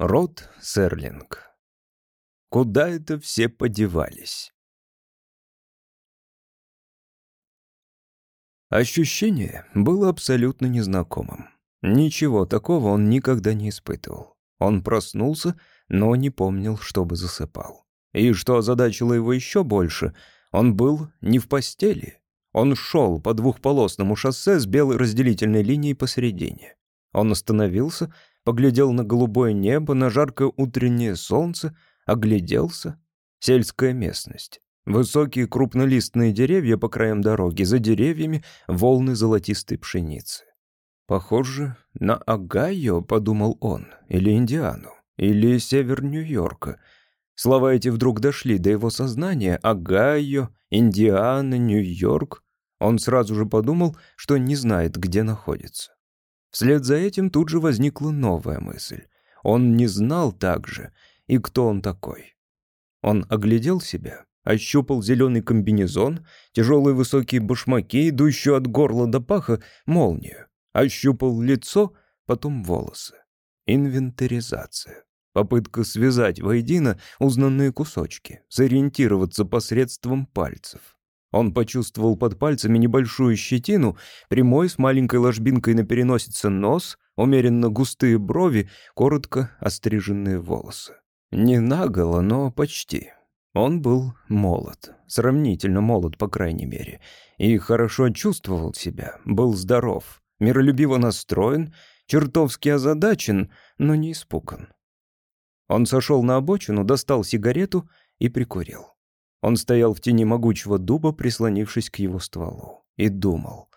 Рот Серлинг. Куда это все подевались? Ощущение было абсолютно незнакомым. Ничего такого он никогда не испытывал. Он проснулся, но не помнил, чтобы засыпал. И что озадачило его еще больше, он был не в постели. Он шел по двухполосному шоссе с белой разделительной линией посередине. Он остановился, поглядел на голубое небо, на жаркое утреннее солнце, огляделся. Сельская местность. Высокие крупнолистные деревья по краям дороги, за деревьями волны золотистой пшеницы. Похоже на Огайо, подумал он, или Индиану, или север Нью-Йорка. Слова эти вдруг дошли до его сознания. Огайо, Индиана, Нью-Йорк. Он сразу же подумал, что не знает, где находится. Вслед за этим тут же возникла новая мысль. Он не знал также, и кто он такой. Он оглядел себя, ощупал зеленый комбинезон, тяжелые высокие башмаки, идущую от горла до паха, молнию. Ощупал лицо, потом волосы. Инвентаризация. Попытка связать воедино узнанные кусочки, сориентироваться посредством пальцев. Он почувствовал под пальцами небольшую щетину, прямой с маленькой ложбинкой на переносице нос, умеренно густые брови, коротко остриженные волосы. Не наголо, но почти. Он был молод, сравнительно молод, по крайней мере, и хорошо чувствовал себя, был здоров, миролюбиво настроен, чертовски озадачен, но не испуган. Он сошел на обочину, достал сигарету и прикурил. Он стоял в тени могучего дуба, прислонившись к его стволу, и думал,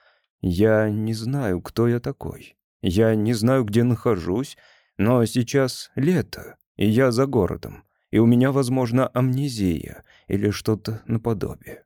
«Я не знаю, кто я такой. Я не знаю, где нахожусь, но сейчас лето, и я за городом, и у меня, возможно, амнезия или что-то наподобие».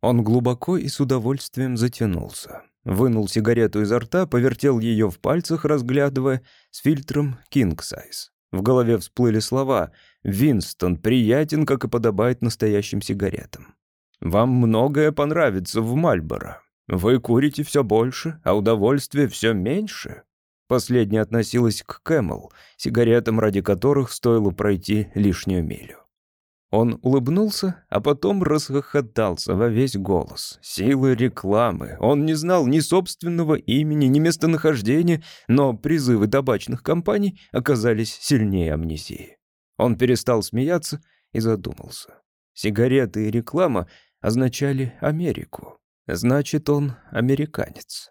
Он глубоко и с удовольствием затянулся. Вынул сигарету изо рта, повертел ее в пальцах, разглядывая, с фильтром King Size. В голове всплыли слова «Винстон приятен, как и подобает настоящим сигаретам». «Вам многое понравится в Мальборо. Вы курите все больше, а удовольствие все меньше». Последняя относилась к Кэмел, сигаретам, ради которых стоило пройти лишнюю милю. Он улыбнулся, а потом расхохотался во весь голос. Силы рекламы. Он не знал ни собственного имени, ни местонахождения, но призывы табачных компаний оказались сильнее амнезии. Он перестал смеяться и задумался. Сигареты и реклама означали Америку. Значит, он американец.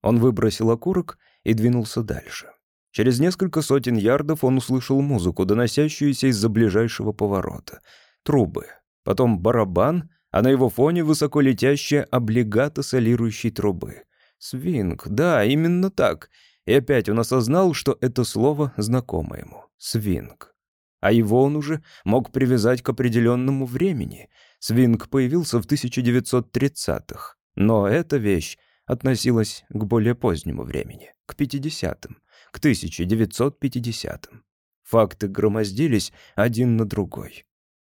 Он выбросил окурок и двинулся дальше. Через несколько сотен ярдов он услышал музыку, доносящуюся из-за ближайшего поворота. Трубы. Потом барабан, а на его фоне высоко летящая облигата солирующей трубы. Свинг, да, именно так. И опять он осознал, что это слово знакомо ему. Свинг. А его он уже мог привязать к определенному времени. Свинг появился в 1930-х. Но эта вещь относилась к более позднему времени, к 50-м к 1950-м. Факты громоздились один на другой.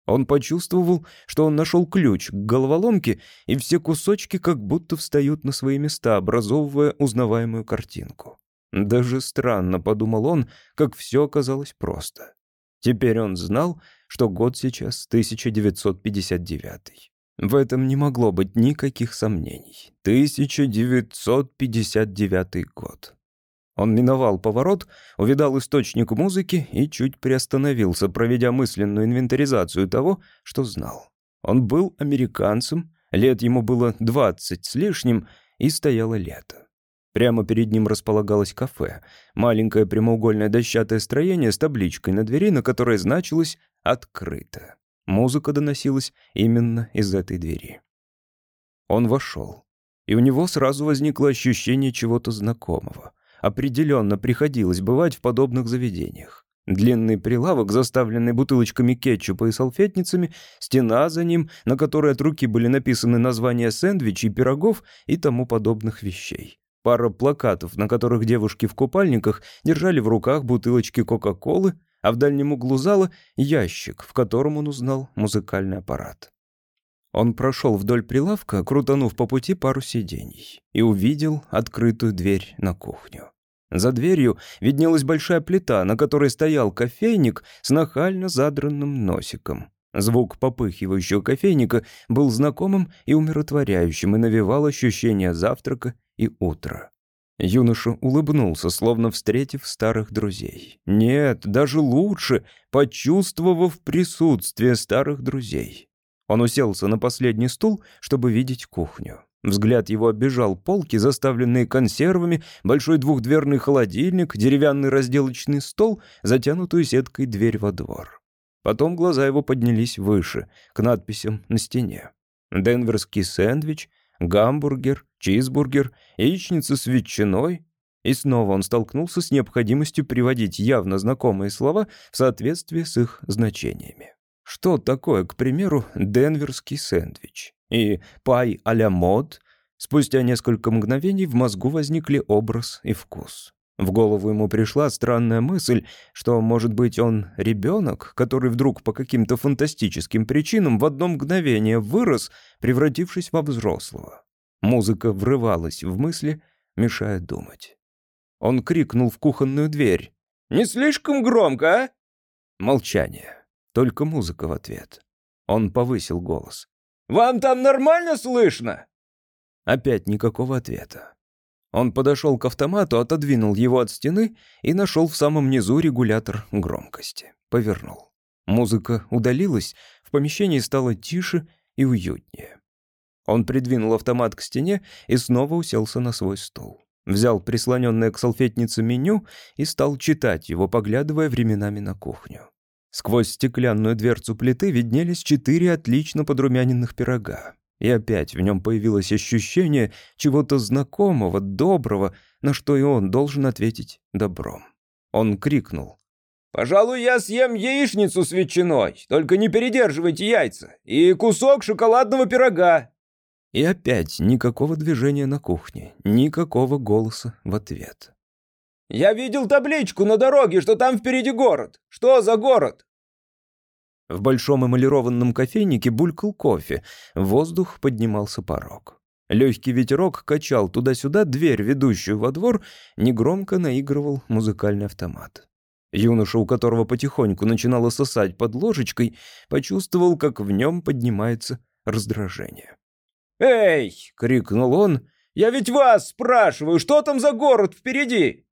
Он почувствовал, что он нашел ключ к головоломке, и все кусочки как будто встают на свои места, образовывая узнаваемую картинку. Даже странно, подумал он, как все оказалось просто. Теперь он знал, что год сейчас 1959. В этом не могло быть никаких сомнений. 1959 год. Он миновал поворот, увидал источник музыки и чуть приостановился, проведя мысленную инвентаризацию того, что знал. Он был американцем, лет ему было двадцать с лишним, и стояло лето. Прямо перед ним располагалось кафе, маленькое прямоугольное дощатое строение с табличкой на двери, на которой значилось «Открыто». Музыка доносилась именно из этой двери. Он вошел, и у него сразу возникло ощущение чего-то знакомого определенно приходилось бывать в подобных заведениях. Длинный прилавок, заставленный бутылочками кетчупа и салфетницами, стена за ним, на которой от руки были написаны названия сэндвичей, пирогов и тому подобных вещей. Пара плакатов, на которых девушки в купальниках держали в руках бутылочки Кока-Колы, а в дальнем углу зала ящик, в котором он узнал музыкальный аппарат. Он прошел вдоль прилавка, крутанув по пути пару сидений, и увидел открытую дверь на кухню. За дверью виднелась большая плита, на которой стоял кофейник с нахально задранным носиком. Звук попыхивающего кофейника был знакомым и умиротворяющим и навевал ощущение завтрака и утра. Юноша улыбнулся, словно встретив старых друзей. Нет, даже лучше, почувствовав присутствие старых друзей. Он уселся на последний стул, чтобы видеть кухню. Взгляд его оббежал полки, заставленные консервами, большой двухдверный холодильник, деревянный разделочный стол, затянутую сеткой дверь во двор. Потом глаза его поднялись выше, к надписям на стене. Денверский сэндвич, гамбургер, чизбургер, яичница с ветчиной. И снова он столкнулся с необходимостью приводить явно знакомые слова в соответствии с их значениями. Что такое, к примеру, денверский сэндвич? И пай а-ля мод? Спустя несколько мгновений в мозгу возникли образ и вкус. В голову ему пришла странная мысль, что, может быть, он ребенок, который вдруг по каким-то фантастическим причинам в одно мгновение вырос, превратившись во взрослого. Музыка врывалась в мысли, мешая думать. Он крикнул в кухонную дверь. «Не слишком громко, а?» Молчание. Только музыка в ответ. Он повысил голос. «Вам там нормально слышно?» Опять никакого ответа. Он подошел к автомату, отодвинул его от стены и нашел в самом низу регулятор громкости. Повернул. Музыка удалилась, в помещении стало тише и уютнее. Он придвинул автомат к стене и снова уселся на свой стул. Взял прислоненное к салфетнице меню и стал читать его, поглядывая временами на кухню. Сквозь стеклянную дверцу плиты виднелись четыре отлично подрумяненных пирога. И опять в нем появилось ощущение чего-то знакомого, доброго, на что и он должен ответить добром. Он крикнул. «Пожалуй, я съем яичницу с ветчиной, только не передерживайте яйца, и кусок шоколадного пирога». И опять никакого движения на кухне, никакого голоса в ответ. «Я видел табличку на дороге, что там впереди город. Что за город?» В большом эмалированном кофейнике булькал кофе, в воздух поднимался порог. Легкий ветерок качал туда-сюда дверь, ведущую во двор, негромко наигрывал музыкальный автомат. Юноша, у которого потихоньку начинало сосать под ложечкой, почувствовал, как в нем поднимается раздражение. «Эй!» — крикнул он. «Я ведь вас спрашиваю, что там за город впереди?»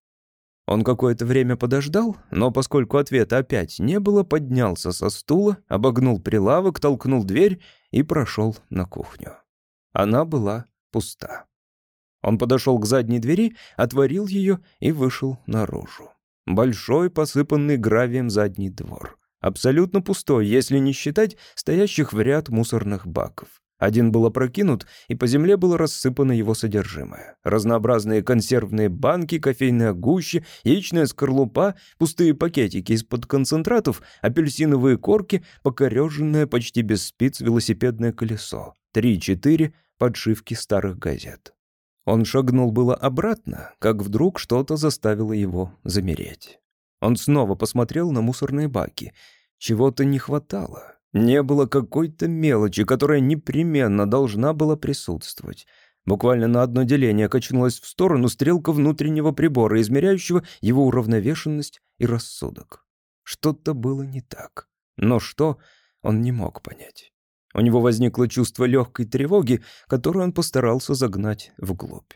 Он какое-то время подождал, но поскольку ответа опять не было, поднялся со стула, обогнул прилавок, толкнул дверь и прошел на кухню. Она была пуста. Он подошел к задней двери, отворил ее и вышел наружу. Большой, посыпанный гравием задний двор. Абсолютно пустой, если не считать стоящих в ряд мусорных баков. Один был опрокинут, и по земле было рассыпано его содержимое. Разнообразные консервные банки, кофейная гуща, яичная скорлупа, пустые пакетики из-под концентратов, апельсиновые корки, покореженное почти без спиц велосипедное колесо. Три-четыре подшивки старых газет. Он шагнул было обратно, как вдруг что-то заставило его замереть. Он снова посмотрел на мусорные баки. Чего-то не хватало. Не было какой-то мелочи, которая непременно должна была присутствовать. Буквально на одно деление качнулась в сторону стрелка внутреннего прибора, измеряющего его уравновешенность и рассудок. Что-то было не так. Но что, он не мог понять. У него возникло чувство легкой тревоги, которую он постарался загнать вглубь.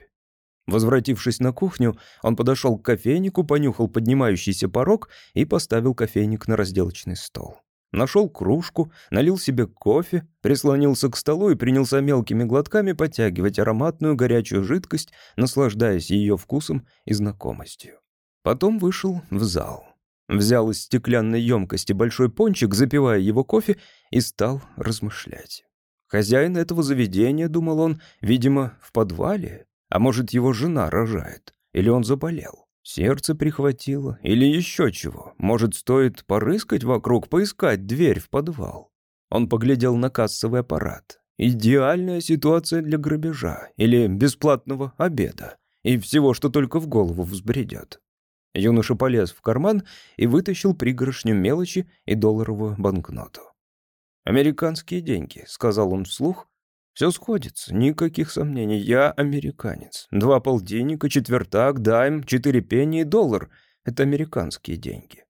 Возвратившись на кухню, он подошел к кофейнику, понюхал поднимающийся порог и поставил кофейник на разделочный стол. Нашел кружку, налил себе кофе, прислонился к столу и принялся мелкими глотками подтягивать ароматную горячую жидкость, наслаждаясь ее вкусом и знакомостью. Потом вышел в зал. Взял из стеклянной емкости большой пончик, запивая его кофе, и стал размышлять. Хозяин этого заведения, думал он, видимо, в подвале, а может, его жена рожает, или он заболел. Сердце прихватило или еще чего. Может, стоит порыскать вокруг, поискать дверь в подвал. Он поглядел на кассовый аппарат. Идеальная ситуация для грабежа или бесплатного обеда. И всего, что только в голову взбредет. Юноша полез в карман и вытащил пригоршню мелочи и долларовую банкноту. «Американские деньги», — сказал он вслух. Все сходится, никаких сомнений. Я американец. Два полтинника, четвертак, дайм, четыре пенни и доллар — это американские деньги.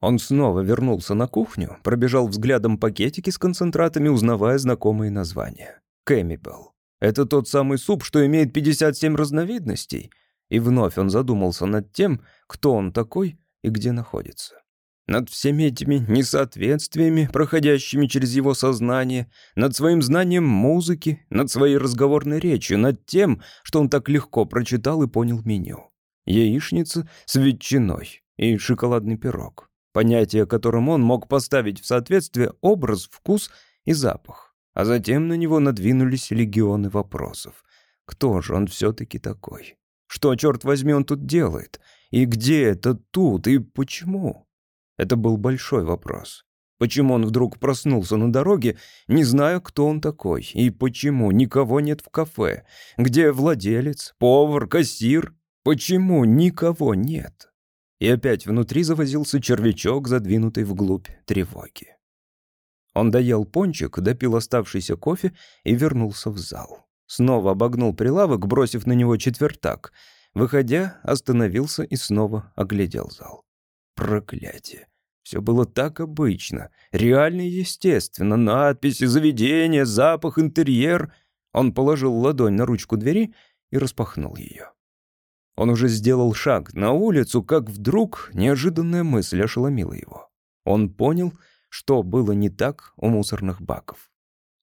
Он снова вернулся на кухню, пробежал взглядом пакетики с концентратами, узнавая знакомые названия. Кэмибел. Это тот самый суп, что имеет 57 разновидностей. И вновь он задумался над тем, кто он такой и где находится. Над всеми этими несоответствиями, проходящими через его сознание, над своим знанием музыки, над своей разговорной речью, над тем, что он так легко прочитал и понял меню. Яичница с ветчиной и шоколадный пирог. Понятие, которым он мог поставить в соответствие образ, вкус и запах. А затем на него надвинулись легионы вопросов. Кто же он все-таки такой? Что, черт возьми, он тут делает? И где это тут? И почему? Это был большой вопрос. Почему он вдруг проснулся на дороге, не зная, кто он такой, и почему никого нет в кафе, где владелец, повар, кассир? Почему никого нет? И опять внутри завозился червячок, задвинутый вглубь тревоги. Он доел пончик, допил оставшийся кофе и вернулся в зал. Снова обогнул прилавок, бросив на него четвертак. Выходя, остановился и снова оглядел зал. Проклятие. Все было так обычно, реально и естественно. Надписи, заведение, запах, интерьер. Он положил ладонь на ручку двери и распахнул ее. Он уже сделал шаг на улицу, как вдруг неожиданная мысль ошеломила его. Он понял, что было не так у мусорных баков.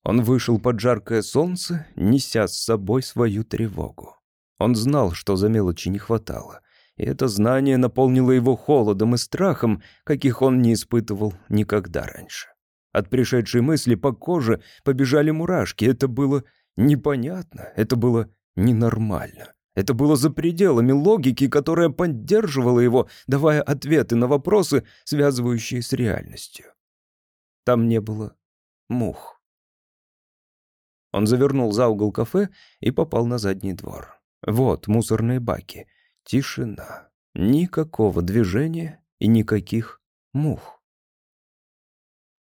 Он вышел под жаркое солнце, неся с собой свою тревогу. Он знал, что за мелочи не хватало, и это знание наполнило его холодом и страхом, каких он не испытывал никогда раньше. От пришедшей мысли по коже побежали мурашки. Это было непонятно, это было ненормально. Это было за пределами логики, которая поддерживала его, давая ответы на вопросы, связывающие с реальностью. Там не было мух. Он завернул за угол кафе и попал на задний двор. Вот мусорные баки. Тишина. Никакого движения и никаких мух.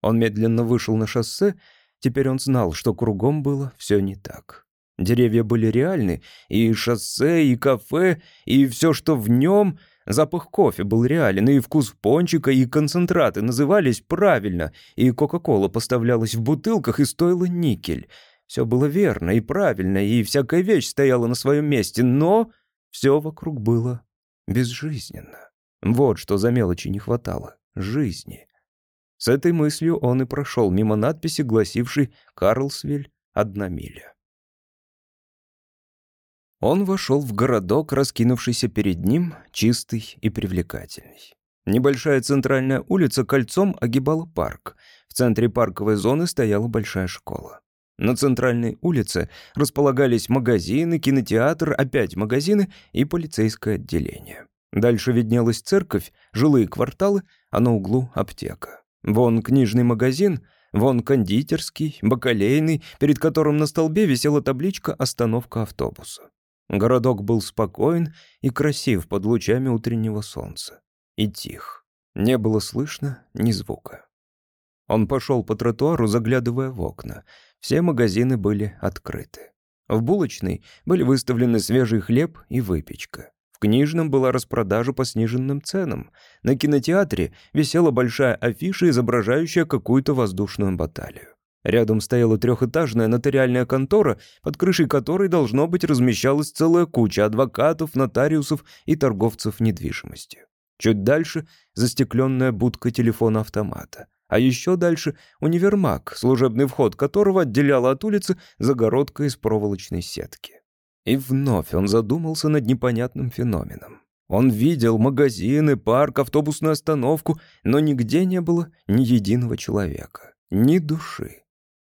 Он медленно вышел на шоссе, теперь он знал, что кругом было все не так. Деревья были реальны, и шоссе, и кафе, и все, что в нем. Запах кофе был реален, и вкус пончика, и концентраты назывались правильно, и Кока-Кола поставлялась в бутылках и стоила никель. Все было верно и правильно, и всякая вещь стояла на своем месте, но все вокруг было безжизненно. Вот что за мелочи не хватало — жизни. С этой мыслью он и прошел мимо надписи, гласившей «Карлсвиль, одна миля». Он вошел в городок, раскинувшийся перед ним, чистый и привлекательный. Небольшая центральная улица кольцом огибала парк. В центре парковой зоны стояла большая школа. На центральной улице располагались магазины, кинотеатр, опять магазины и полицейское отделение. Дальше виднелась церковь, жилые кварталы, а на углу аптека. Вон книжный магазин, вон кондитерский, бакалейный, перед которым на столбе висела табличка «Остановка автобуса». Городок был спокоен и красив под лучами утреннего солнца. И тих. Не было слышно ни звука. Он пошел по тротуару, заглядывая в окна. Все магазины были открыты. В булочной были выставлены свежий хлеб и выпечка. В книжном была распродажа по сниженным ценам. На кинотеатре висела большая афиша, изображающая какую-то воздушную баталию. Рядом стояла трехэтажная нотариальная контора, под крышей которой, должно быть, размещалась целая куча адвокатов, нотариусов и торговцев недвижимостью. Чуть дальше — застекленная будка телефона-автомата. А еще дальше — универмаг, служебный вход которого отделял от улицы загородка из проволочной сетки. И вновь он задумался над непонятным феноменом. Он видел магазины, парк, автобусную остановку, но нигде не было ни единого человека, ни души.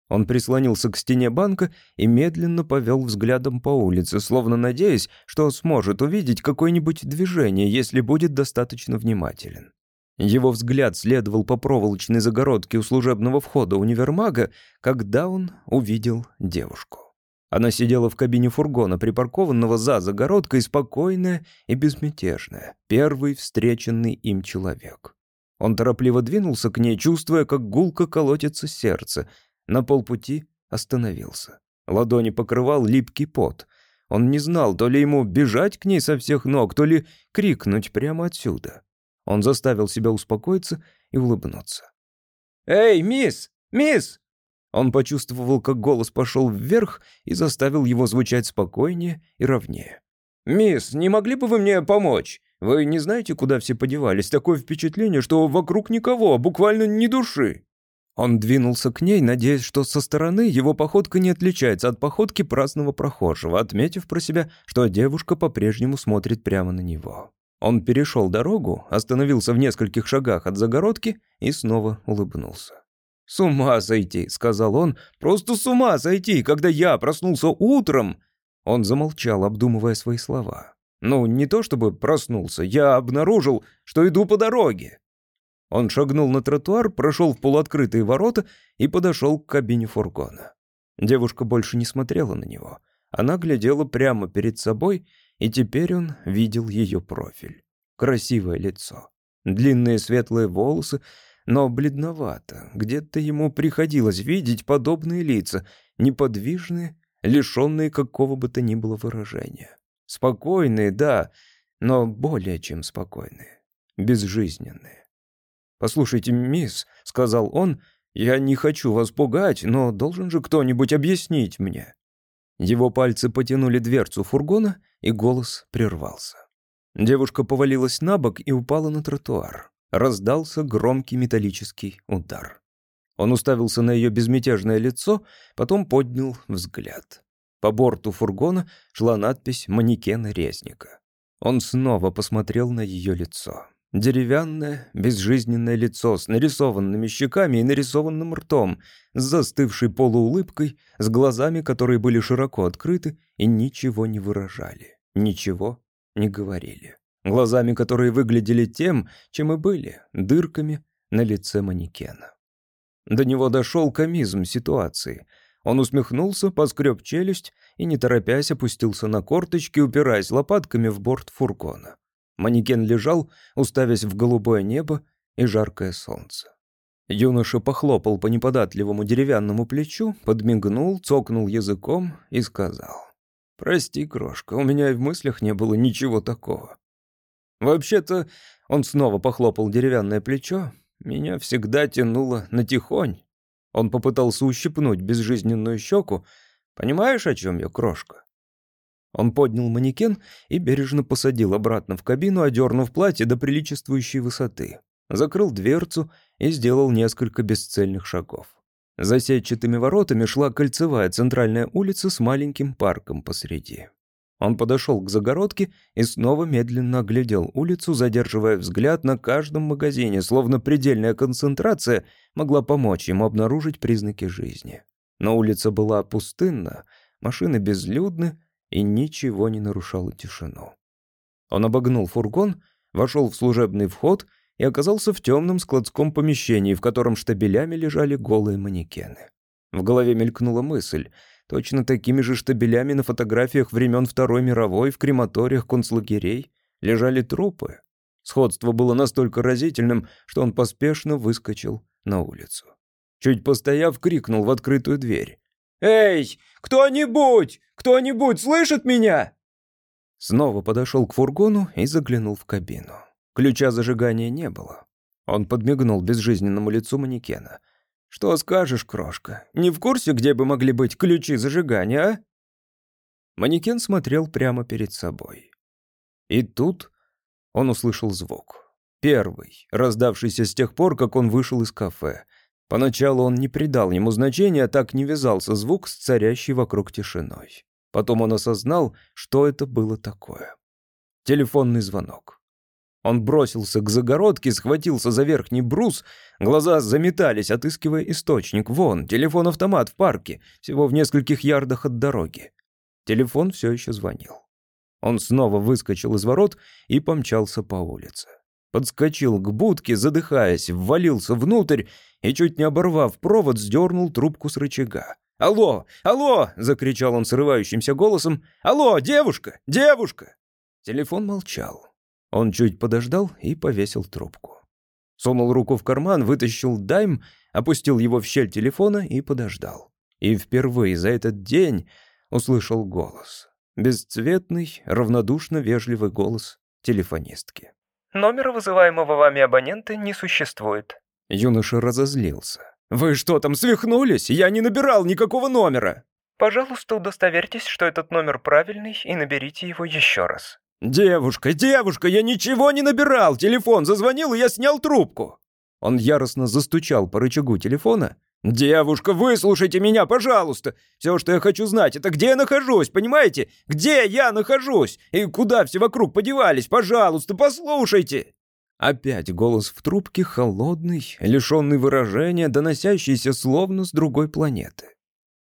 Он прислонился к стене банка и медленно повел взглядом по улице, словно надеясь, что сможет увидеть какое-нибудь движение, если будет достаточно внимателен. Его взгляд следовал по проволочной загородке у служебного входа универмага, когда он увидел девушку. Она сидела в кабине фургона, припаркованного за загородкой, спокойная и безмятежная, первый встреченный им человек. Он торопливо двинулся к ней, чувствуя, как гулко колотится сердце — на полпути остановился. Ладони покрывал липкий пот. Он не знал, то ли ему бежать к ней со всех ног, то ли крикнуть прямо отсюда. Он заставил себя успокоиться и улыбнуться. «Эй, мисс! Мисс!» Он почувствовал, как голос пошел вверх и заставил его звучать спокойнее и ровнее. «Мисс, не могли бы вы мне помочь? Вы не знаете, куда все подевались? Такое впечатление, что вокруг никого, буквально ни души». Он двинулся к ней, надеясь, что со стороны его походка не отличается от походки праздного прохожего, отметив про себя, что девушка по-прежнему смотрит прямо на него. Он перешел дорогу, остановился в нескольких шагах от загородки и снова улыбнулся. «С ума сойти», — сказал он, — «просто с ума сойти, когда я проснулся утром». Он замолчал, обдумывая свои слова. «Ну, не то чтобы проснулся, я обнаружил, что иду по дороге». Он шагнул на тротуар, прошел в полуоткрытые ворота и подошел к кабине фургона. Девушка больше не смотрела на него. Она глядела прямо перед собой, и теперь он видел ее профиль. Красивое лицо, длинные светлые волосы, но бледновато. Где-то ему приходилось видеть подобные лица, неподвижные, лишенные какого бы то ни было выражения. Спокойные, да, но более чем спокойные, безжизненные. «Послушайте, мисс», — сказал он, — «я не хочу вас пугать, но должен же кто-нибудь объяснить мне». Его пальцы потянули дверцу фургона, и голос прервался. Девушка повалилась на бок и упала на тротуар раздался громкий металлический удар. Он уставился на ее безмятежное лицо, потом поднял взгляд. По борту фургона шла надпись «Манекен резника». Он снова посмотрел на ее лицо. Деревянное, безжизненное лицо с нарисованными щеками и нарисованным ртом, с застывшей полуулыбкой, с глазами, которые были широко открыты и ничего не выражали, ничего не говорили глазами которые выглядели тем, чем и были, дырками на лице манекена. До него дошел комизм ситуации. Он усмехнулся, поскреб челюсть и, не торопясь, опустился на корточки, упираясь лопатками в борт фургона. Манекен лежал, уставясь в голубое небо и жаркое солнце. Юноша похлопал по неподатливому деревянному плечу, подмигнул, цокнул языком и сказал. «Прости, крошка, у меня и в мыслях не было ничего такого. Вообще-то, он снова похлопал деревянное плечо, меня всегда тянуло на тихонь. Он попытался ущипнуть безжизненную щеку. Понимаешь, о чем я, крошка? Он поднял манекен и бережно посадил обратно в кабину, одернув платье до приличествующей высоты. Закрыл дверцу и сделал несколько бесцельных шагов. За сетчатыми воротами шла кольцевая центральная улица с маленьким парком посреди. Он подошел к загородке и снова медленно оглядел улицу, задерживая взгляд на каждом магазине, словно предельная концентрация могла помочь ему обнаружить признаки жизни. Но улица была пустынна, машины безлюдны, и ничего не нарушало тишину. Он обогнул фургон, вошел в служебный вход и оказался в темном складском помещении, в котором штабелями лежали голые манекены. В голове мелькнула мысль — Точно такими же штабелями на фотографиях времен Второй мировой в крематориях концлагерей лежали трупы. Сходство было настолько разительным, что он поспешно выскочил на улицу. Чуть постояв, крикнул в открытую дверь. «Эй, кто-нибудь! Кто-нибудь слышит меня?» Снова подошел к фургону и заглянул в кабину. Ключа зажигания не было. Он подмигнул безжизненному лицу манекена — «Что скажешь, крошка? Не в курсе, где бы могли быть ключи зажигания, а?» Манекен смотрел прямо перед собой. И тут он услышал звук. Первый, раздавшийся с тех пор, как он вышел из кафе. Поначалу он не придал ему значения, так не вязался звук с царящей вокруг тишиной. Потом он осознал, что это было такое. Телефонный звонок. Он бросился к загородке, схватился за верхний брус, глаза заметались, отыскивая источник. Вон, телефон-автомат в парке, всего в нескольких ярдах от дороги. Телефон все еще звонил. Он снова выскочил из ворот и помчался по улице. Подскочил к будке, задыхаясь, ввалился внутрь и, чуть не оборвав провод, сдернул трубку с рычага. «Алло! Алло!» — закричал он срывающимся голосом. «Алло, девушка! Девушка!» Телефон молчал. Он чуть подождал и повесил трубку. Сунул руку в карман, вытащил дайм, опустил его в щель телефона и подождал. и впервые за этот день услышал голос. Бесцветный, равнодушно вежливый голос телефонистки. Номера вызываемого вами абонента не существует. Юноша разозлился. «Вы что там, свихнулись? Я не набирал никакого номера!» Пожалуйста, удостоверьтесь, что этот номер правильный, и наберите его еще раз. «Девушка, девушка, я ничего не набирал! Телефон зазвонил, и я снял трубку!» Он яростно застучал по рычагу телефона. «Девушка, выслушайте меня, пожалуйста! Все, что я хочу знать, это где я нахожусь, понимаете? Где я нахожусь? И куда все вокруг подевались? Пожалуйста, послушайте!» Опять голос в трубке холодный, лишенный выражения, доносящийся словно с другой планеты.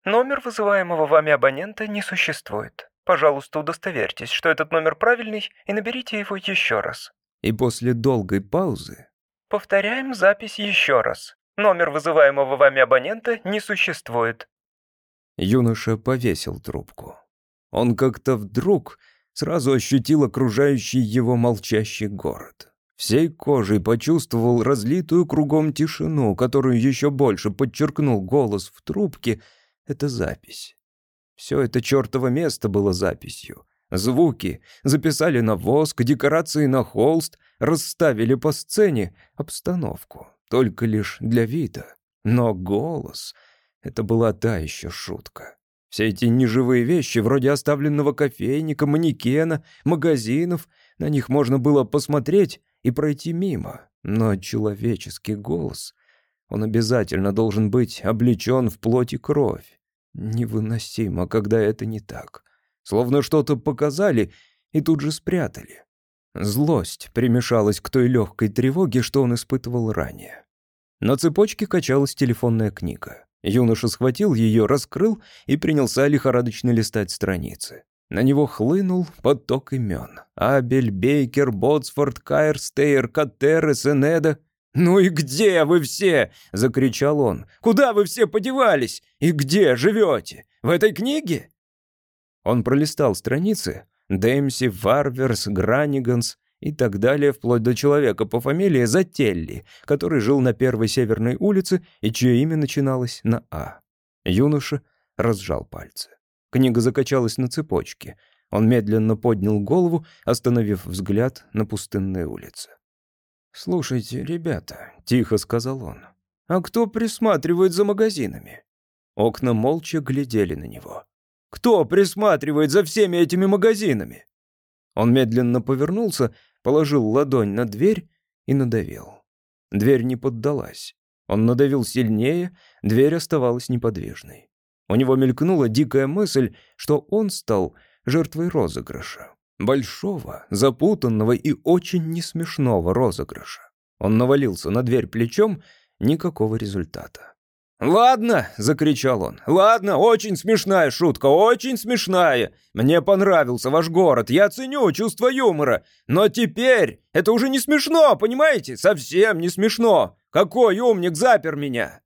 Номер вызываемого вами абонента не существует. Пожалуйста, удостоверьтесь, что этот номер правильный, и наберите его еще раз. И после долгой паузы... Повторяем запись еще раз. Номер вызываемого вами абонента не существует. Юноша повесил трубку. Он как-то вдруг сразу ощутил окружающий его молчащий город. Всей кожей почувствовал разлитую кругом тишину, которую еще больше подчеркнул голос в трубке. Это запись. Все это чертово место было записью. Звуки записали на воск, декорации на холст, расставили по сцене обстановку, только лишь для вида. Но голос — это была та еще шутка. Все эти неживые вещи, вроде оставленного кофейника, манекена, магазинов, на них можно было посмотреть и пройти мимо. Но человеческий голос, он обязательно должен быть облечен в плоть и кровь. Невыносимо, когда это не так. Словно что-то показали и тут же спрятали. Злость примешалась к той легкой тревоге, что он испытывал ранее. На цепочке качалась телефонная книга. Юноша схватил ее, раскрыл и принялся лихорадочно листать страницы. На него хлынул поток имен. Абель, Бейкер, Ботсфорд, Кайр, Стейр, Катерес, Энеда — «Ну и где вы все?» — закричал он. «Куда вы все подевались? И где живете? В этой книге?» Он пролистал страницы. Дэмси, Варверс, Граниганс и так далее, вплоть до человека по фамилии Зателли, который жил на первой северной улице и чье имя начиналось на «А». Юноша разжал пальцы. Книга закачалась на цепочке. Он медленно поднял голову, остановив взгляд на пустынной улице. «Слушайте, ребята», — тихо сказал он, — «а кто присматривает за магазинами?» Окна молча глядели на него. «Кто присматривает за всеми этими магазинами?» Он медленно повернулся, положил ладонь на дверь и надавил. Дверь не поддалась. Он надавил сильнее, дверь оставалась неподвижной. У него мелькнула дикая мысль, что он стал жертвой розыгрыша. Большого, запутанного и очень несмешного розыгрыша. Он навалился на дверь плечом, никакого результата. «Ладно!» — закричал он. «Ладно, очень смешная шутка, очень смешная. Мне понравился ваш город, я ценю чувство юмора. Но теперь это уже не смешно, понимаете? Совсем не смешно. Какой умник запер меня?»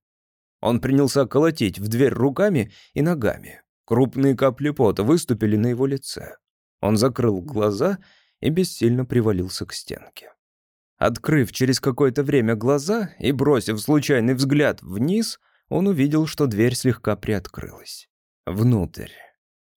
Он принялся колотить в дверь руками и ногами. Крупные капли пота выступили на его лице. Он закрыл глаза и бессильно привалился к стенке. Открыв через какое-то время глаза и бросив случайный взгляд вниз, он увидел, что дверь слегка приоткрылась. Внутрь.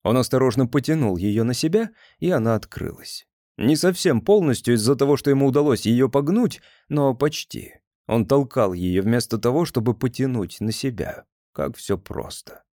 Он осторожно потянул ее на себя, и она открылась. Не совсем полностью из-за того, что ему удалось ее погнуть, но почти. Он толкал ее вместо того, чтобы потянуть на себя. Как все просто.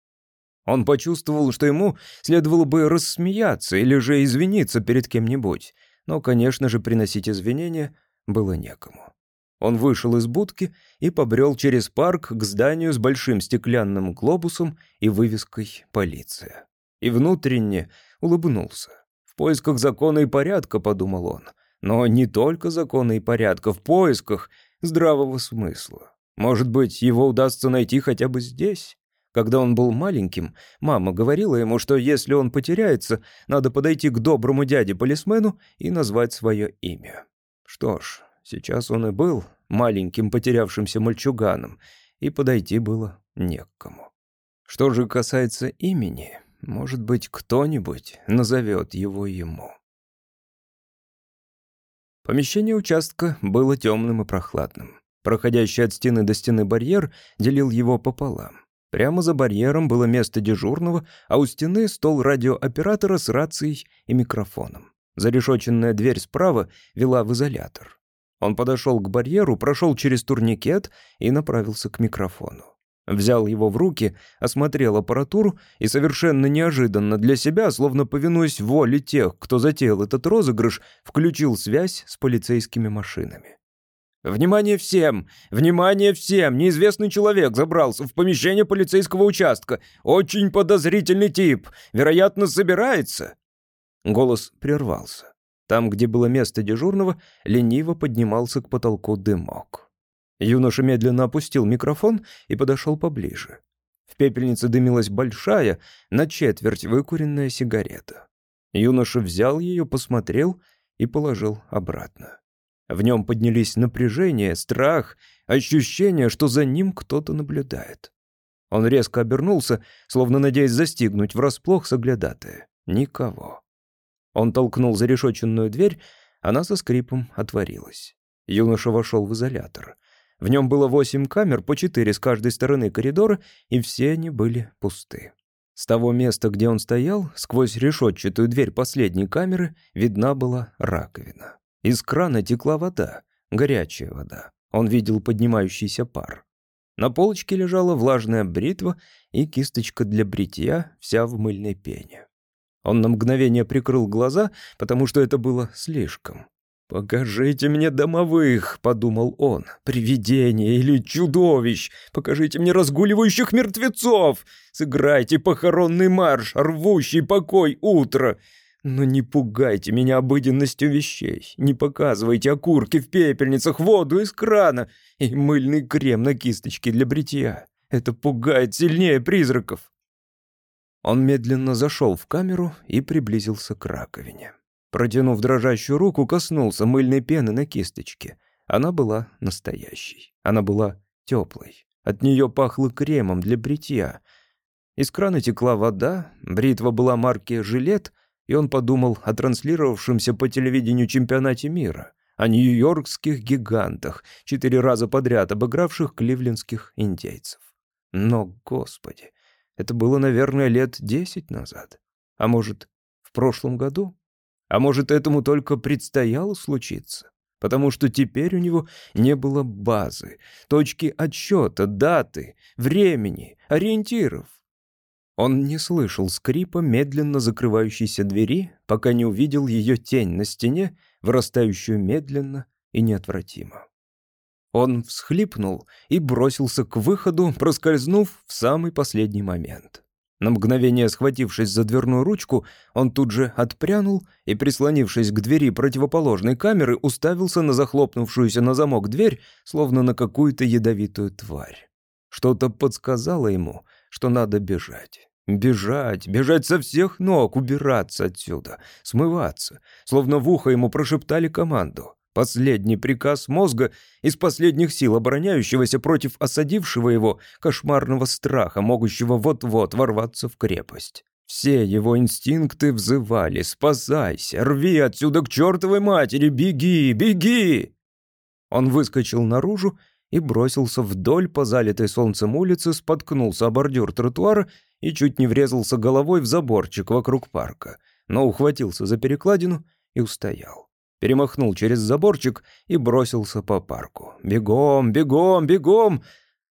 Он почувствовал, что ему следовало бы рассмеяться или же извиниться перед кем-нибудь, но, конечно же, приносить извинения было некому. Он вышел из будки и побрел через парк к зданию с большим стеклянным глобусом и вывеской «Полиция». И внутренне улыбнулся. В поисках закона и порядка, подумал он. Но не только закона и порядка, в поисках здравого смысла. Может быть, его удастся найти хотя бы здесь? Когда он был маленьким, мама говорила ему, что если он потеряется, надо подойти к доброму дяде-полисмену и назвать свое имя. Что ж, сейчас он и был маленьким потерявшимся мальчуганом, и подойти было не к кому. Что же касается имени, может быть, кто-нибудь назовет его ему. Помещение участка было темным и прохладным. Проходящий от стены до стены барьер делил его пополам. Прямо за барьером было место дежурного, а у стены стол радиооператора с рацией и микрофоном. Зарешоченная дверь справа вела в изолятор. Он подошел к барьеру, прошел через турникет и направился к микрофону. Взял его в руки, осмотрел аппаратуру и совершенно неожиданно для себя, словно повинуясь воле тех, кто затеял этот розыгрыш, включил связь с полицейскими машинами. «Внимание всем! Внимание всем! Неизвестный человек забрался в помещение полицейского участка. Очень подозрительный тип. Вероятно, собирается». Голос прервался. Там, где было место дежурного, лениво поднимался к потолку дымок. Юноша медленно опустил микрофон и подошел поближе. В пепельнице дымилась большая, на четверть выкуренная сигарета. Юноша взял ее, посмотрел и положил обратно. В нем поднялись напряжение, страх, ощущение, что за ним кто-то наблюдает. Он резко обернулся, словно надеясь застигнуть врасплох соглядатая. Никого. Он толкнул зарешоченную дверь, она со скрипом отворилась. Юноша вошел в изолятор. В нем было восемь камер, по четыре с каждой стороны коридора, и все они были пусты. С того места, где он стоял, сквозь решетчатую дверь последней камеры, видна была раковина. Из крана текла вода, горячая вода. Он видел поднимающийся пар. На полочке лежала влажная бритва и кисточка для бритья, вся в мыльной пене. Он на мгновение прикрыл глаза, потому что это было слишком. «Покажите мне домовых», — подумал он, — «привидения или чудовищ. Покажите мне разгуливающих мертвецов. Сыграйте похоронный марш, рвущий покой утро. Но не пугайте меня обыденностью вещей. Не показывайте окурки в пепельницах, воду из крана и мыльный крем на кисточке для бритья. Это пугает сильнее призраков». Он медленно зашел в камеру и приблизился к раковине. Протянув дрожащую руку, коснулся мыльной пены на кисточке. Она была настоящей. Она была теплой. От нее пахло кремом для бритья. Из крана текла вода, бритва была марки «Жилет», и он подумал о транслировавшемся по телевидению чемпионате мира, о нью-йоркских гигантах, четыре раза подряд обыгравших кливлендских индейцев. Но, господи, это было, наверное, лет десять назад. А может, в прошлом году? А может, этому только предстояло случиться? Потому что теперь у него не было базы, точки отсчета, даты, времени, ориентиров. Он не слышал скрипа медленно закрывающейся двери, пока не увидел ее тень на стене, вырастающую медленно и неотвратимо. Он всхлипнул и бросился к выходу, проскользнув в самый последний момент. На мгновение схватившись за дверную ручку, он тут же отпрянул и, прислонившись к двери противоположной камеры, уставился на захлопнувшуюся на замок дверь, словно на какую-то ядовитую тварь. Что-то подсказало ему, что надо бежать. Бежать, бежать со всех ног, убираться отсюда, смываться, словно в ухо ему прошептали команду. Последний приказ мозга из последних сил обороняющегося против осадившего его кошмарного страха, могущего вот-вот ворваться в крепость. Все его инстинкты взывали «Спасайся! Рви отсюда к чертовой матери! Беги! Беги!» Он выскочил наружу и бросился вдоль по залитой солнцем улице, споткнулся о бордюр тротуара и чуть не врезался головой в заборчик вокруг парка, но ухватился за перекладину и устоял перемахнул через заборчик и бросился по парку. «Бегом, бегом, бегом!»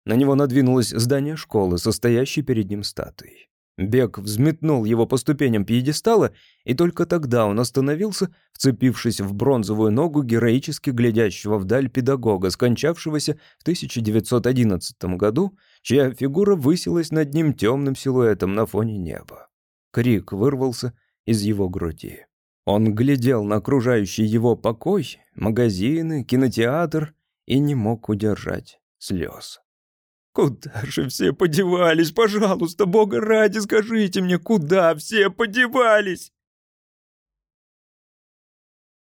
На него надвинулось здание школы, состоящей перед ним статуей. Бег взметнул его по ступеням пьедестала, и только тогда он остановился, вцепившись в бронзовую ногу героически глядящего вдаль педагога, скончавшегося в 1911 году, чья фигура высилась над ним темным силуэтом на фоне неба. Крик вырвался из его груди. Он глядел на окружающий его покой, магазины, кинотеатр и не мог удержать слез. «Куда же все подевались? Пожалуйста, Бога ради, скажите мне, куда все подевались?»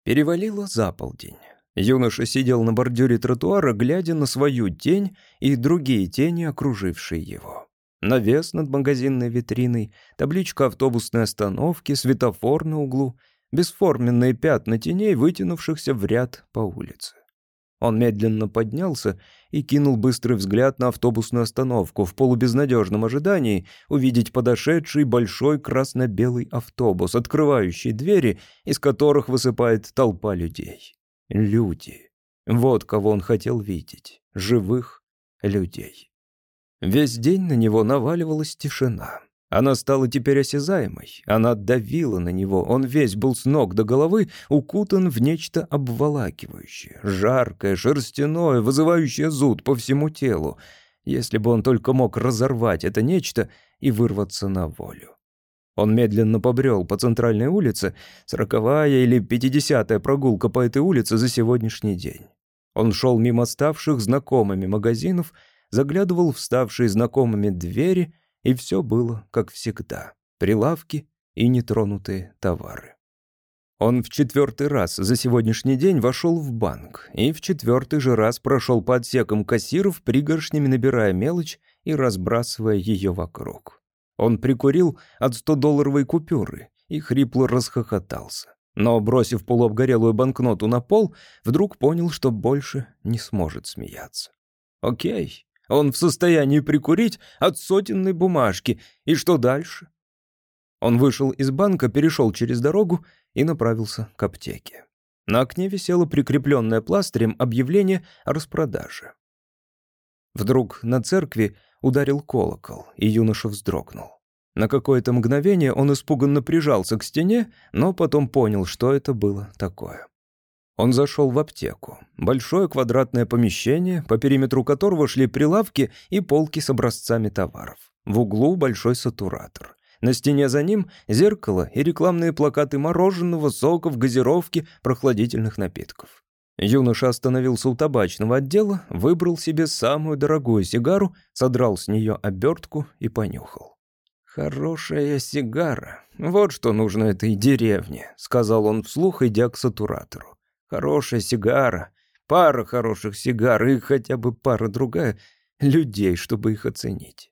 Перевалило за полдень. Юноша сидел на бордюре тротуара, глядя на свою тень и другие тени, окружившие его. Навес над магазинной витриной, табличка автобусной остановки, светофор на углу — бесформенные пятна теней, вытянувшихся в ряд по улице. Он медленно поднялся и кинул быстрый взгляд на автобусную остановку в полубезнадежном ожидании увидеть подошедший большой красно-белый автобус, открывающий двери, из которых высыпает толпа людей. Люди. Вот кого он хотел видеть. Живых людей. Весь день на него наваливалась тишина. Она стала теперь осязаемой, она давила на него, он весь был с ног до головы укутан в нечто обволакивающее, жаркое, шерстяное, вызывающее зуд по всему телу, если бы он только мог разорвать это нечто и вырваться на волю. Он медленно побрел по центральной улице, сороковая или пятидесятая прогулка по этой улице за сегодняшний день. Он шел мимо ставших знакомыми магазинов, заглядывал в ставшие знакомыми двери — и все было, как всегда. Прилавки и нетронутые товары. Он в четвертый раз за сегодняшний день вошел в банк и в четвертый же раз прошел по отсекам кассиров, пригоршнями набирая мелочь и разбрасывая ее вокруг. Он прикурил от 100-долларовой купюры и хрипло расхохотался. Но, бросив полуобгорелую банкноту на пол, вдруг понял, что больше не сможет смеяться. Окей, он в состоянии прикурить от сотенной бумажки. И что дальше? Он вышел из банка, перешел через дорогу и направился к аптеке. На окне висело прикрепленное пластырем объявление о распродаже. Вдруг на церкви ударил колокол, и юноша вздрогнул. На какое-то мгновение он испуганно прижался к стене, но потом понял, что это было такое. Он зашел в аптеку. Большое квадратное помещение, по периметру которого шли прилавки и полки с образцами товаров. В углу большой сатуратор. На стене за ним зеркало и рекламные плакаты мороженого, соков, газировки, прохладительных напитков. Юноша остановился у табачного отдела, выбрал себе самую дорогую сигару, содрал с нее обертку и понюхал. «Хорошая сигара. Вот что нужно этой деревне», — сказал он вслух, идя к сатуратору. Хорошая сигара, пара хороших сигар и хотя бы пара другая людей, чтобы их оценить.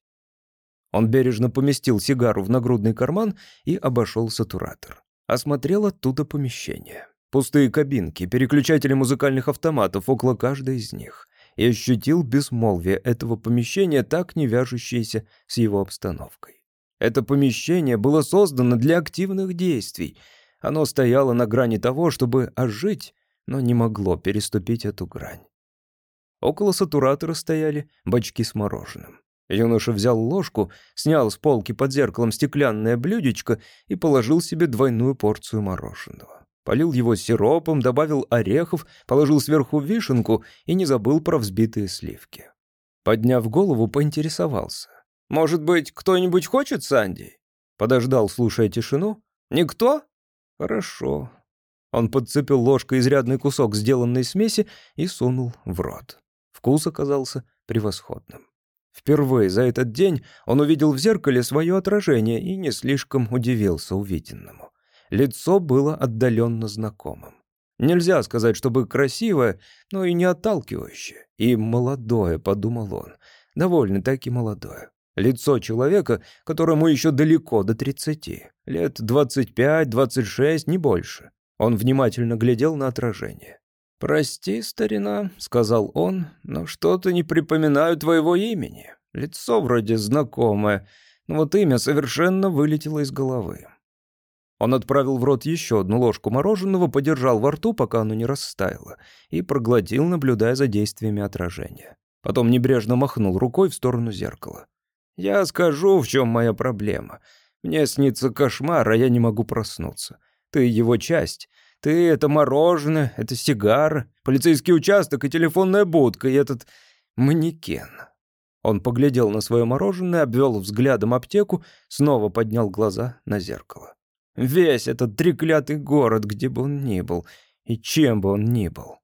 Он бережно поместил сигару в нагрудный карман и обошел сатуратор. Осмотрел оттуда помещение. Пустые кабинки, переключатели музыкальных автоматов около каждой из них. И ощутил безмолвие этого помещения, так не вяжущееся с его обстановкой. Это помещение было создано для активных действий. Оно стояло на грани того, чтобы ожить но не могло переступить эту грань. Около сатуратора стояли бачки с мороженым. Юноша взял ложку, снял с полки под зеркалом стеклянное блюдечко и положил себе двойную порцию мороженого. Полил его сиропом, добавил орехов, положил сверху вишенку и не забыл про взбитые сливки. Подняв голову, поинтересовался. «Может быть, кто-нибудь хочет Санди?» Подождал, слушая тишину. «Никто?» «Хорошо. Он подцепил ложкой изрядный кусок сделанной смеси и сунул в рот. Вкус оказался превосходным. Впервые за этот день он увидел в зеркале свое отражение и не слишком удивился увиденному. Лицо было отдаленно знакомым. Нельзя сказать, чтобы красивое, но и не отталкивающее. И молодое, подумал он, довольно-таки молодое. Лицо человека, которому еще далеко до тридцати. Лет двадцать пять, двадцать шесть, не больше. Он внимательно глядел на отражение. «Прости, старина», — сказал он, — «но что-то не припоминаю твоего имени. Лицо вроде знакомое, но вот имя совершенно вылетело из головы». Он отправил в рот еще одну ложку мороженого, подержал во рту, пока оно не растаяло, и проглотил, наблюдая за действиями отражения. Потом небрежно махнул рукой в сторону зеркала. «Я скажу, в чем моя проблема. Мне снится кошмар, а я не могу проснуться. Ты его часть. Ты — это мороженое, это сигара, полицейский участок и телефонная будка, и этот манекен». Он поглядел на свое мороженое, обвел взглядом аптеку, снова поднял глаза на зеркало. Весь этот треклятый город, где бы он ни был, и чем бы он ни был.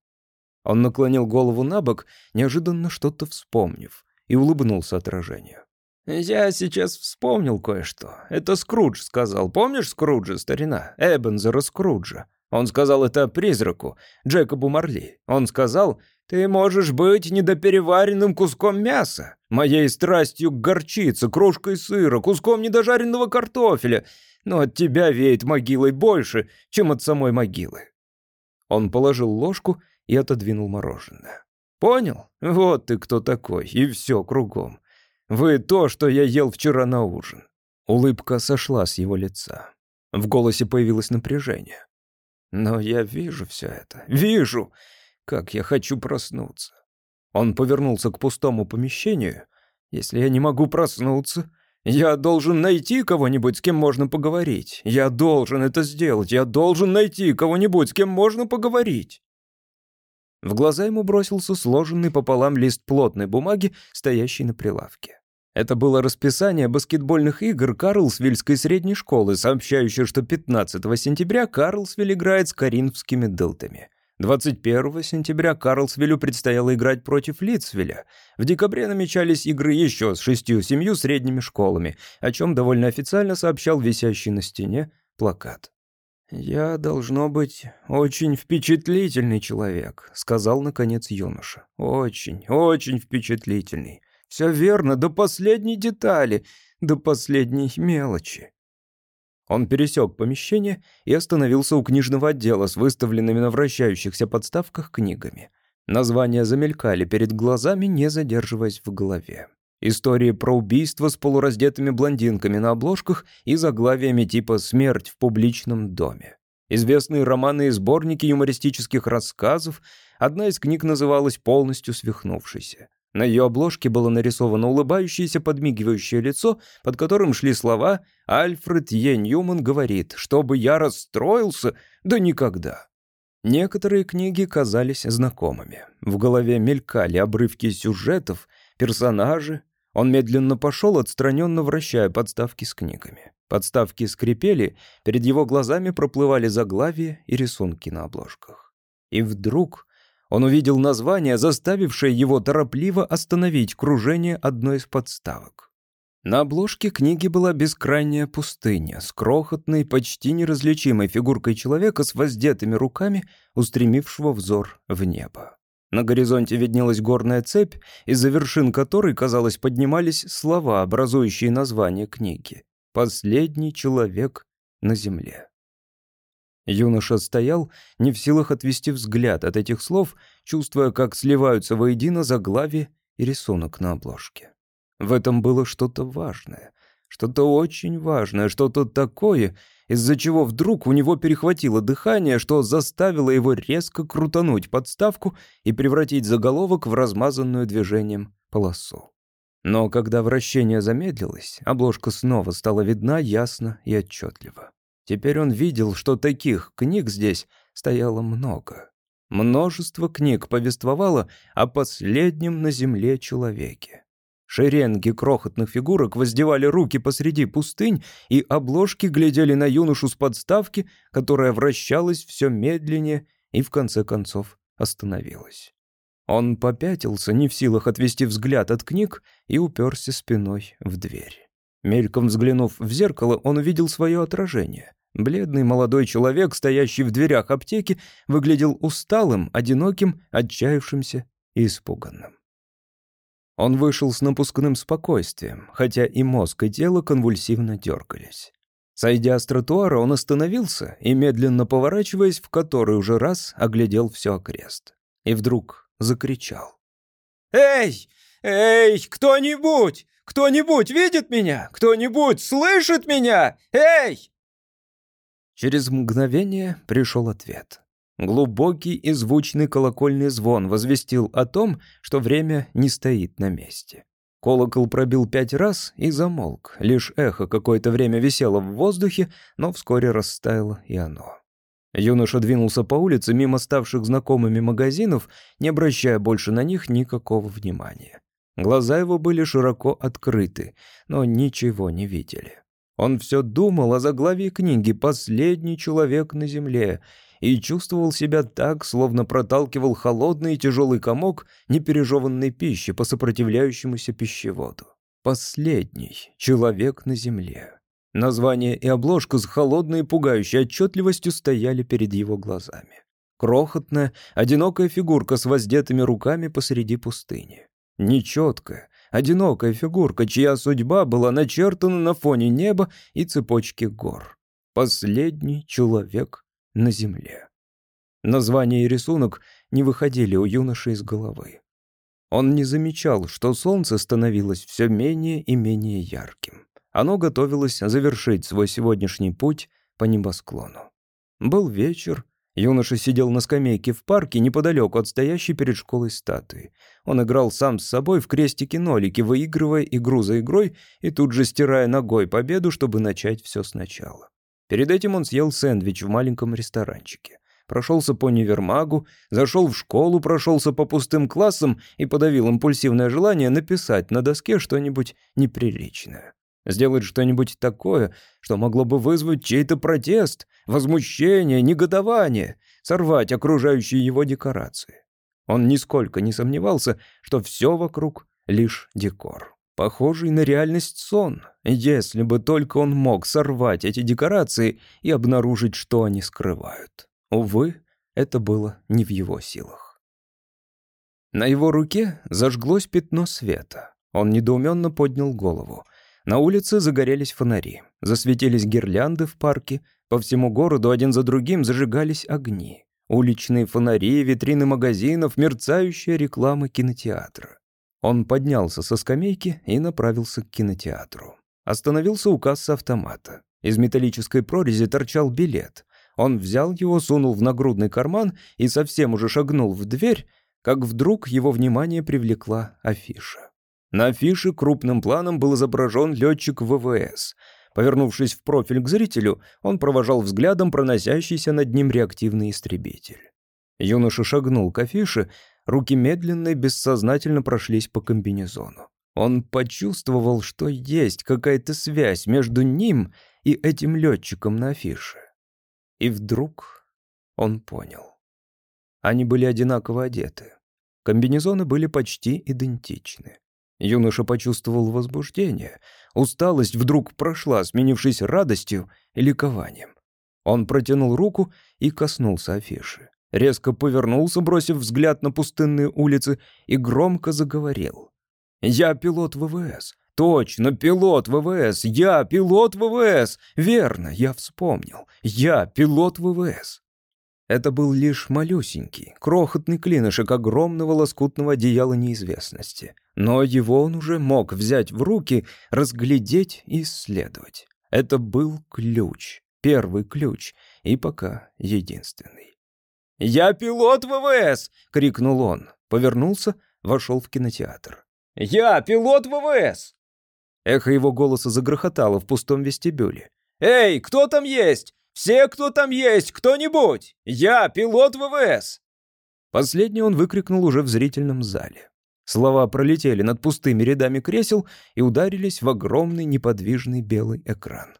Он наклонил голову на бок, неожиданно что-то вспомнив, и улыбнулся отражению. «Я сейчас вспомнил кое-что. Это Скрудж сказал. Помнишь Скруджа, старина? Эбензера Скруджа. Он сказал это призраку, Джекобу Марли. Он сказал, «Ты можешь быть недопереваренным куском мяса, моей страстью к горчице, крошкой сыра, куском недожаренного картофеля, но от тебя веет могилой больше, чем от самой могилы». Он положил ложку и отодвинул мороженое. Понял? Вот ты кто такой, и все кругом. Вы то, что я ел вчера на ужин». Улыбка сошла с его лица. В голосе появилось напряжение. «Но я вижу все это. Вижу, как я хочу проснуться». Он повернулся к пустому помещению. «Если я не могу проснуться, я должен найти кого-нибудь, с кем можно поговорить. Я должен это сделать. Я должен найти кого-нибудь, с кем можно поговорить». В глаза ему бросился сложенный пополам лист плотной бумаги, стоящий на прилавке. Это было расписание баскетбольных игр Карлсвильской средней школы, сообщающее, что 15 сентября Карлсвиль играет с Каринфскими дылтами. 21 сентября Карлсвиллю предстояло играть против Литцвилля. В декабре намечались игры еще с шестью-семью средними школами, о чем довольно официально сообщал висящий на стене плакат. «Я, должно быть, очень впечатлительный человек», — сказал, наконец, юноша. «Очень, очень впечатлительный. Все верно, до последней детали, до последней мелочи». Он пересек помещение и остановился у книжного отдела с выставленными на вращающихся подставках книгами. Названия замелькали перед глазами, не задерживаясь в голове. Истории про убийство с полураздетыми блондинками на обложках и заглавиями типа «Смерть в публичном доме». Известные романы и сборники юмористических рассказов. Одна из книг называлась «Полностью свихнувшийся». На ее обложке было нарисовано улыбающееся подмигивающее лицо, под которым шли слова «Альфред Е. Ньюман говорит, чтобы я расстроился, да никогда». Некоторые книги казались знакомыми. В голове мелькали обрывки сюжетов, персонажи. Он медленно пошел, отстраненно вращая подставки с книгами. Подставки скрипели, перед его глазами проплывали заглавия и рисунки на обложках. И вдруг он увидел название, заставившее его торопливо остановить кружение одной из подставок. На обложке книги была бескрайняя пустыня с крохотной, почти неразличимой фигуркой человека с воздетыми руками, устремившего взор в небо. На горизонте виднелась горная цепь, из-за вершин которой, казалось, поднимались слова, образующие название книги. «Последний человек на земле». Юноша стоял, не в силах отвести взгляд от этих слов, чувствуя, как сливаются воедино заглавие и рисунок на обложке. В этом было что-то важное, что-то очень важное, что-то такое, из-за чего вдруг у него перехватило дыхание, что заставило его резко крутануть подставку и превратить заголовок в размазанную движением полосу. Но когда вращение замедлилось, обложка снова стала видна ясно и отчетливо. Теперь он видел, что таких книг здесь стояло много. Множество книг повествовало о последнем на земле человеке. Шеренги крохотных фигурок воздевали руки посреди пустынь, и обложки глядели на юношу с подставки, которая вращалась все медленнее и в конце концов остановилась. Он попятился, не в силах отвести взгляд от книг, и уперся спиной в дверь. Мельком взглянув в зеркало, он увидел свое отражение. Бледный молодой человек, стоящий в дверях аптеки, выглядел усталым, одиноким, отчаявшимся и испуганным. Он вышел с напускным спокойствием, хотя и мозг, и тело конвульсивно дергались. Сойдя с тротуара, он остановился и, медленно поворачиваясь, в который уже раз оглядел все окрест. И вдруг закричал. «Эй! Эй! Кто-нибудь! Кто-нибудь видит меня? Кто-нибудь слышит меня? Эй!» Через мгновение пришел ответ. Глубокий и звучный колокольный звон возвестил о том, что время не стоит на месте. Колокол пробил пять раз и замолк. Лишь эхо какое-то время висело в воздухе, но вскоре растаяло и оно. Юноша двинулся по улице мимо ставших знакомыми магазинов, не обращая больше на них никакого внимания. Глаза его были широко открыты, но ничего не видели. Он все думал о заглавии книги «Последний человек на земле» и чувствовал себя так, словно проталкивал холодный и тяжелый комок непережеванной пищи по сопротивляющемуся пищеводу. «Последний человек на земле». Название и обложка с холодной и пугающей отчетливостью стояли перед его глазами. Крохотная, одинокая фигурка с воздетыми руками посреди пустыни. Нечеткая, одинокая фигурка, чья судьба была начертана на фоне неба и цепочки гор. Последний человек на земле. Название и рисунок не выходили у юноши из головы. Он не замечал, что солнце становилось все менее и менее ярким. Оно готовилось завершить свой сегодняшний путь по небосклону. Был вечер, юноша сидел на скамейке в парке неподалеку от стоящей перед школой статуи. Он играл сам с собой в крестики-нолики, выигрывая игру за игрой и тут же стирая ногой победу, чтобы начать все сначала. Перед этим он съел сэндвич в маленьком ресторанчике. Прошелся по универмагу, зашел в школу, прошелся по пустым классам и подавил импульсивное желание написать на доске что-нибудь неприличное. Сделать что-нибудь такое, что могло бы вызвать чей-то протест, возмущение, негодование, сорвать окружающие его декорации. Он нисколько не сомневался, что все вокруг — лишь декор. Похожий на реальность сон, если бы только он мог сорвать эти декорации и обнаружить, что они скрывают. Увы, это было не в его силах. На его руке зажглось пятно света. Он недоуменно поднял голову — на улице загорелись фонари, засветились гирлянды в парке, по всему городу один за другим зажигались огни. Уличные фонари, витрины магазинов, мерцающая реклама кинотеатра. Он поднялся со скамейки и направился к кинотеатру. Остановился у кассы автомата. Из металлической прорези торчал билет. Он взял его, сунул в нагрудный карман и совсем уже шагнул в дверь, как вдруг его внимание привлекла афиша. На афише крупным планом был изображен летчик ВВС. Повернувшись в профиль к зрителю, он провожал взглядом проносящийся над ним реактивный истребитель. Юноша шагнул к афише, руки медленно и бессознательно прошлись по комбинезону. Он почувствовал, что есть какая-то связь между ним и этим летчиком на афише. И вдруг он понял. Они были одинаково одеты. Комбинезоны были почти идентичны. Юноша почувствовал возбуждение. Усталость вдруг прошла, сменившись радостью и ликованием. Он протянул руку и коснулся афиши. Резко повернулся, бросив взгляд на пустынные улицы, и громко заговорил. «Я пилот ВВС. Точно, пилот ВВС. Я пилот ВВС. Верно, я вспомнил. Я пилот ВВС». Это был лишь малюсенький, крохотный клинышек огромного лоскутного одеяла неизвестности. Но его он уже мог взять в руки, разглядеть и исследовать. Это был ключ, первый ключ, и пока единственный. «Я пилот ВВС!» — крикнул он. Повернулся, вошел в кинотеатр. «Я пилот ВВС!» Эхо его голоса загрохотало в пустом вестибюле. «Эй, кто там есть? Все, кто там есть, кто-нибудь! Я пилот ВВС!» Последний он выкрикнул уже в зрительном зале. Слова пролетели над пустыми рядами кресел и ударились в огромный неподвижный белый экран.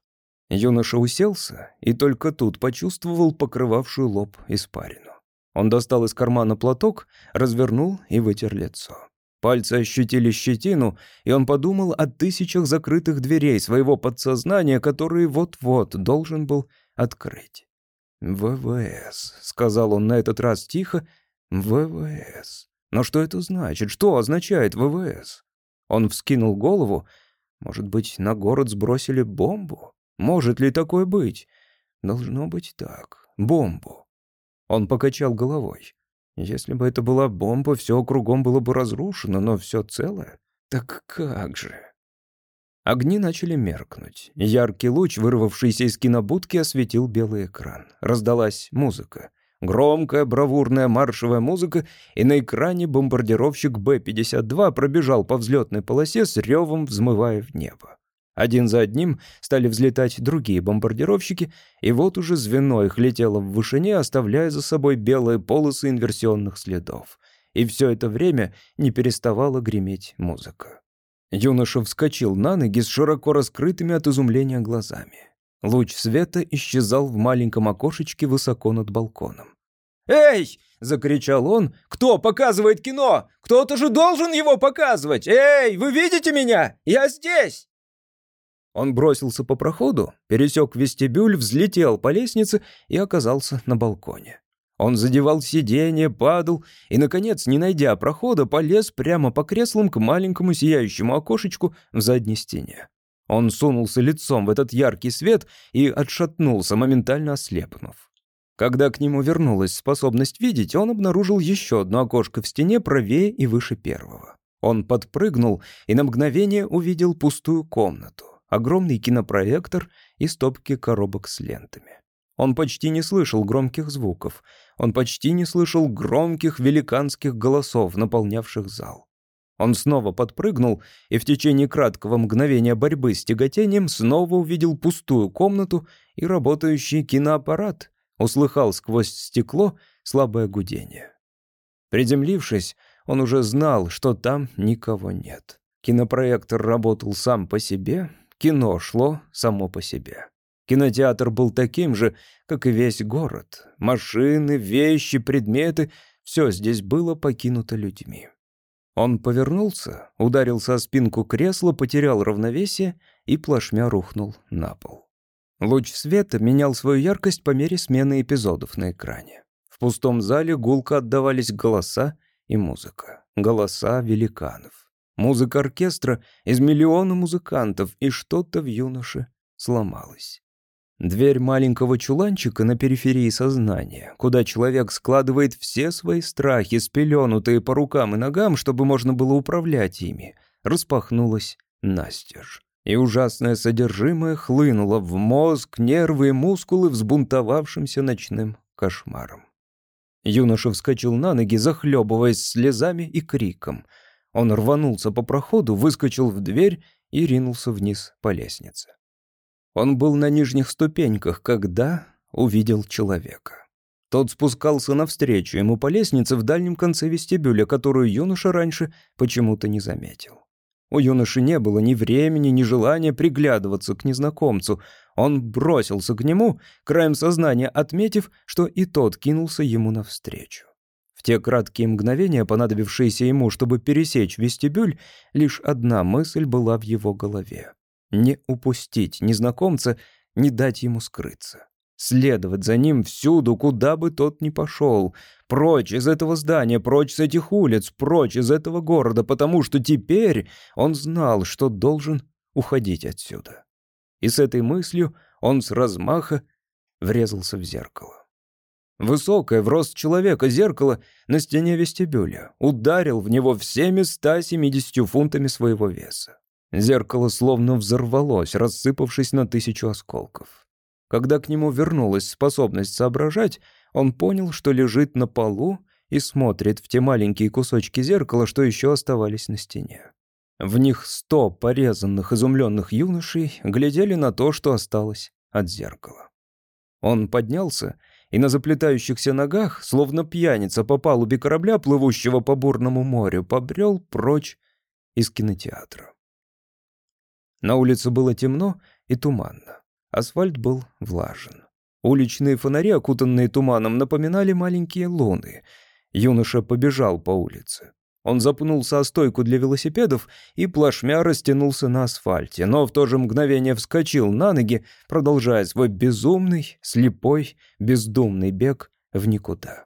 Юноша уселся и только тут почувствовал покрывавшую лоб испарину. Он достал из кармана платок, развернул и вытер лицо. Пальцы ощутили щетину, и он подумал о тысячах закрытых дверей своего подсознания, которые вот-вот должен был открыть. «ВВС», — сказал он на этот раз тихо, — «ВВС». Но что это значит? Что означает ВВС? Он вскинул голову. Может быть, на город сбросили бомбу? Может ли такое быть? Должно быть так. Бомбу. Он покачал головой. Если бы это была бомба, все кругом было бы разрушено, но все целое. Так как же? Огни начали меркнуть. Яркий луч, вырвавшийся из кинобудки, осветил белый экран. Раздалась музыка. Громкая, бравурная маршевая музыка, и на экране бомбардировщик Б-52 пробежал по взлетной полосе с ревом, взмывая в небо. Один за одним стали взлетать другие бомбардировщики, и вот уже звено их летело в вышине, оставляя за собой белые полосы инверсионных следов. И все это время не переставала греметь музыка. Юноша вскочил на ноги с широко раскрытыми от изумления глазами. Луч света исчезал в маленьком окошечке высоко над балконом. «Эй!» — закричал он. «Кто показывает кино? Кто-то же должен его показывать! Эй, вы видите меня? Я здесь!» Он бросился по проходу, пересек вестибюль, взлетел по лестнице и оказался на балконе. Он задевал сиденье, падал и, наконец, не найдя прохода, полез прямо по креслам к маленькому сияющему окошечку в задней стене. Он сунулся лицом в этот яркий свет и отшатнулся, моментально ослепнув. Когда к нему вернулась способность видеть, он обнаружил еще одно окошко в стене правее и выше первого. Он подпрыгнул и на мгновение увидел пустую комнату, огромный кинопроектор и стопки коробок с лентами. Он почти не слышал громких звуков. Он почти не слышал громких великанских голосов, наполнявших зал. Он снова подпрыгнул и в течение краткого мгновения борьбы с тяготением снова увидел пустую комнату и работающий киноаппарат, услыхал сквозь стекло слабое гудение. Приземлившись, он уже знал, что там никого нет. Кинопроектор работал сам по себе, кино шло само по себе. Кинотеатр был таким же, как и весь город. Машины, вещи, предметы — все здесь было покинуто людьми. Он повернулся, ударился о спинку кресла, потерял равновесие и плашмя рухнул на пол. Луч света менял свою яркость по мере смены эпизодов на экране. В пустом зале гулко отдавались голоса и музыка. Голоса великанов. Музыка оркестра из миллиона музыкантов, и что-то в юноше сломалось. Дверь маленького чуланчика на периферии сознания, куда человек складывает все свои страхи, спеленутые по рукам и ногам, чтобы можно было управлять ими, распахнулась настежь. И ужасное содержимое хлынуло в мозг, нервы и мускулы взбунтовавшимся ночным кошмаром. Юноша вскочил на ноги, захлебываясь слезами и криком. Он рванулся по проходу, выскочил в дверь и ринулся вниз по лестнице. Он был на нижних ступеньках, когда увидел человека. Тот спускался навстречу ему по лестнице в дальнем конце вестибюля, которую юноша раньше почему-то не заметил. У юноши не было ни времени, ни желания приглядываться к незнакомцу. Он бросился к нему, краем сознания отметив, что и тот кинулся ему навстречу. В те краткие мгновения, понадобившиеся ему, чтобы пересечь вестибюль, лишь одна мысль была в его голове. Не упустить незнакомца, не дать ему скрыться. Следовать за ним всюду, куда бы тот ни пошел. Прочь из этого здания, прочь с этих улиц, прочь из этого города, потому что теперь он знал, что должен уходить отсюда. И с этой мыслью он с размаха врезался в зеркало. Высокое в рост человека зеркало на стене вестибюля ударил в него всеми 170 фунтами своего веса. Зеркало словно взорвалось, рассыпавшись на тысячу осколков. Когда к нему вернулась способность соображать, он понял, что лежит на полу и смотрит в те маленькие кусочки зеркала, что еще оставались на стене. В них сто порезанных, изумленных юношей глядели на то, что осталось от зеркала. Он поднялся и на заплетающихся ногах, словно пьяница по палубе корабля, плывущего по бурному морю, побрел прочь из кинотеатра. На улице было темно и туманно. Асфальт был влажен. Уличные фонари, окутанные туманом, напоминали маленькие луны. Юноша побежал по улице. Он запнулся о стойку для велосипедов и плашмя растянулся на асфальте, но в то же мгновение вскочил на ноги, продолжая свой безумный, слепой, бездумный бег в никуда.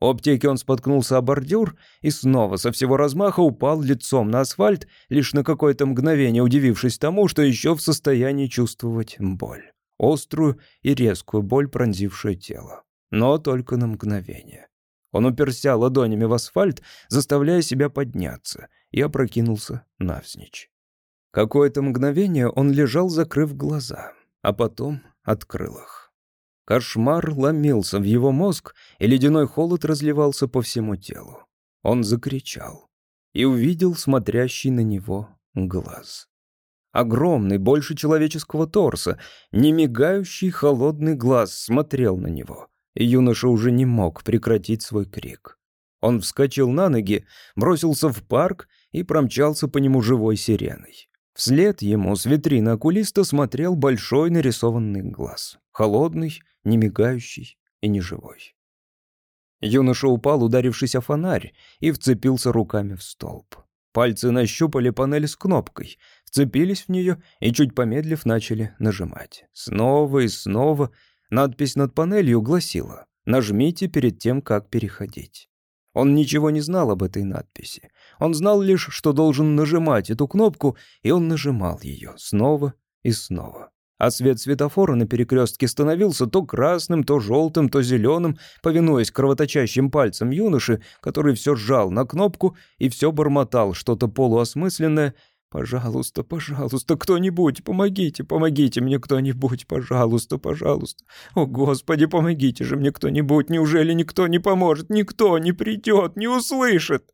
У аптеки он споткнулся о бордюр и снова со всего размаха упал лицом на асфальт, лишь на какое-то мгновение удивившись тому, что еще в состоянии чувствовать боль. Острую и резкую боль, пронзившую тело. Но только на мгновение. Он уперся ладонями в асфальт, заставляя себя подняться, и опрокинулся навзничь. Какое-то мгновение он лежал, закрыв глаза, а потом открыл их. Кошмар ломился в его мозг, и ледяной холод разливался по всему телу. Он закричал и увидел смотрящий на него глаз. Огромный, больше человеческого торса, немигающий холодный глаз смотрел на него, и юноша уже не мог прекратить свой крик. Он вскочил на ноги, бросился в парк и промчался по нему живой сиреной. Вслед ему с витрины окулиста смотрел большой нарисованный глаз. Холодный, не мигающий и неживой. Юноша упал, ударившись о фонарь, и вцепился руками в столб. Пальцы нащупали панель с кнопкой, вцепились в нее и, чуть помедлив, начали нажимать. Снова и снова надпись над панелью гласила «Нажмите перед тем, как переходить». Он ничего не знал об этой надписи. Он знал лишь, что должен нажимать эту кнопку, и он нажимал ее снова и снова. А свет светофора на перекрестке становился то красным, то желтым, то зеленым, повинуясь кровоточащим пальцам юноши, который все сжал на кнопку и все бормотал что-то полуосмысленное. «Пожалуйста, пожалуйста, кто-нибудь, помогите, помогите мне кто-нибудь, пожалуйста, пожалуйста. О, Господи, помогите же мне кто-нибудь, неужели никто не поможет, никто не придет, не услышит?»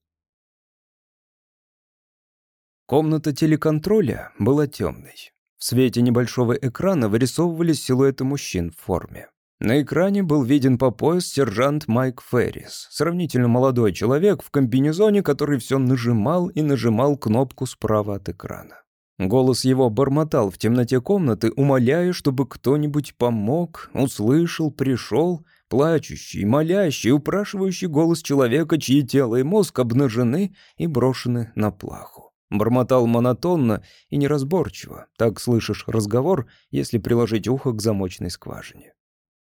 Комната телеконтроля была темной. В свете небольшого экрана вырисовывались силуэты мужчин в форме. На экране был виден по пояс сержант Майк Феррис, сравнительно молодой человек в комбинезоне, который все нажимал и нажимал кнопку справа от экрана. Голос его бормотал в темноте комнаты, умоляя, чтобы кто-нибудь помог, услышал, пришел, плачущий, молящий, упрашивающий голос человека, чьи тело и мозг обнажены и брошены на плаху. Бормотал монотонно и неразборчиво. Так слышишь разговор, если приложить ухо к замочной скважине.